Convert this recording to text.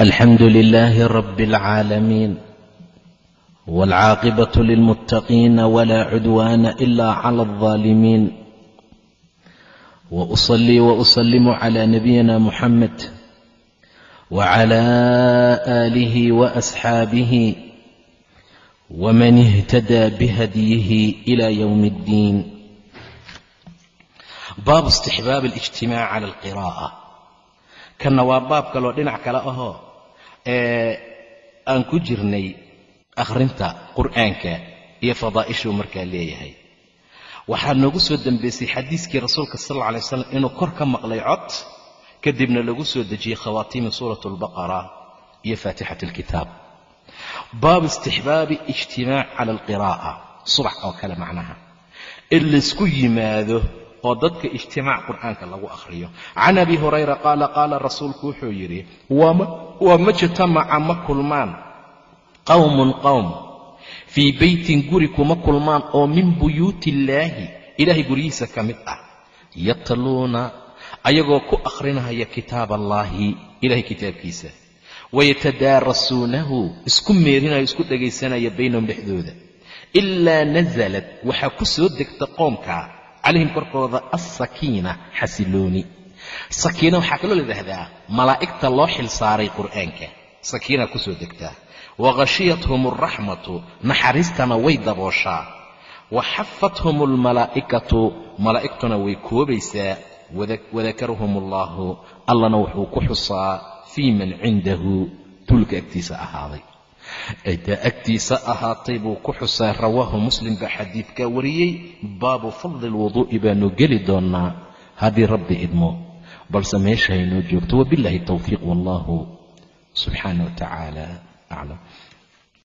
الحمد لله رب العالمين والعاقبة للمتقين ولا عدوان إلا على الظالمين وأصلي وأسلم على نبينا محمد وعلى آله وأصحابه ومن اهتدى بهديه إلى يوم الدين baabu istixbaab alijtimaac cala alqiraa'a kanna waa baab kaloo dhinac kale ahoo ee aan ku jirnay akhrinta qur'aanka iyo fadaa'ishuu markaa leeyahay. Waxaa noogu soo dembaysay xadiiskii rasuulka sal alla alay slam inuu kor ka maqlay cod kadibna lagu soo dejiyey khawaatiimi suurat albaqara iyo faatixat alkitaab baabu istixbaabi ijtimaac cala alqiraa'a subax oo kale macnaha. In laysku yimaado oo dadka ijtimaac qur'aanka lagu akhriyo. Can abi hurayra qaala qaala rasuulku wuxuu yidhi majtamaca ma kulmaan? Qowmun qowm fii beytin guri kuma kulmaan oo min buyuuti illaahi ilaahay guryihiisa ka mid ah. Yatluuna ayagoo ku akhrinaya kitaab allaahi ilahay kitaabkiisa wayatadaarasuunahu isku meerinaya isku dhegaysanaya baynahum dhexdooda. Ilaa nasalat waxaa ku soo degta qoomka calayhim korkooda alsakiina xasilooni. Sakiina waxaa kaloo layidhaahdaa malaa'igta loo xil saaray qur'aanka. Sakiina ku soo degtaa. Wa khashiyathum alraxmatu naxariistana way dabooshaa. Wa xafathum almalaa'ikatu malaa'igtuna way koobaysaa. Wadakarahum allaahu allana wuxuu ku xusaa fii man cindahu tuulka agtiisa ahaaday cidda agtiisa ahaatay buu ku xusaa rawaahu muslim baa xadiidkaa wariyey baabu fadli alwuduu'i baanu geli doonnaa haddii rabbi idmo balse meesha haynoo joogto wabillahi towfiiq wallahu subxaana wa tacaala aclam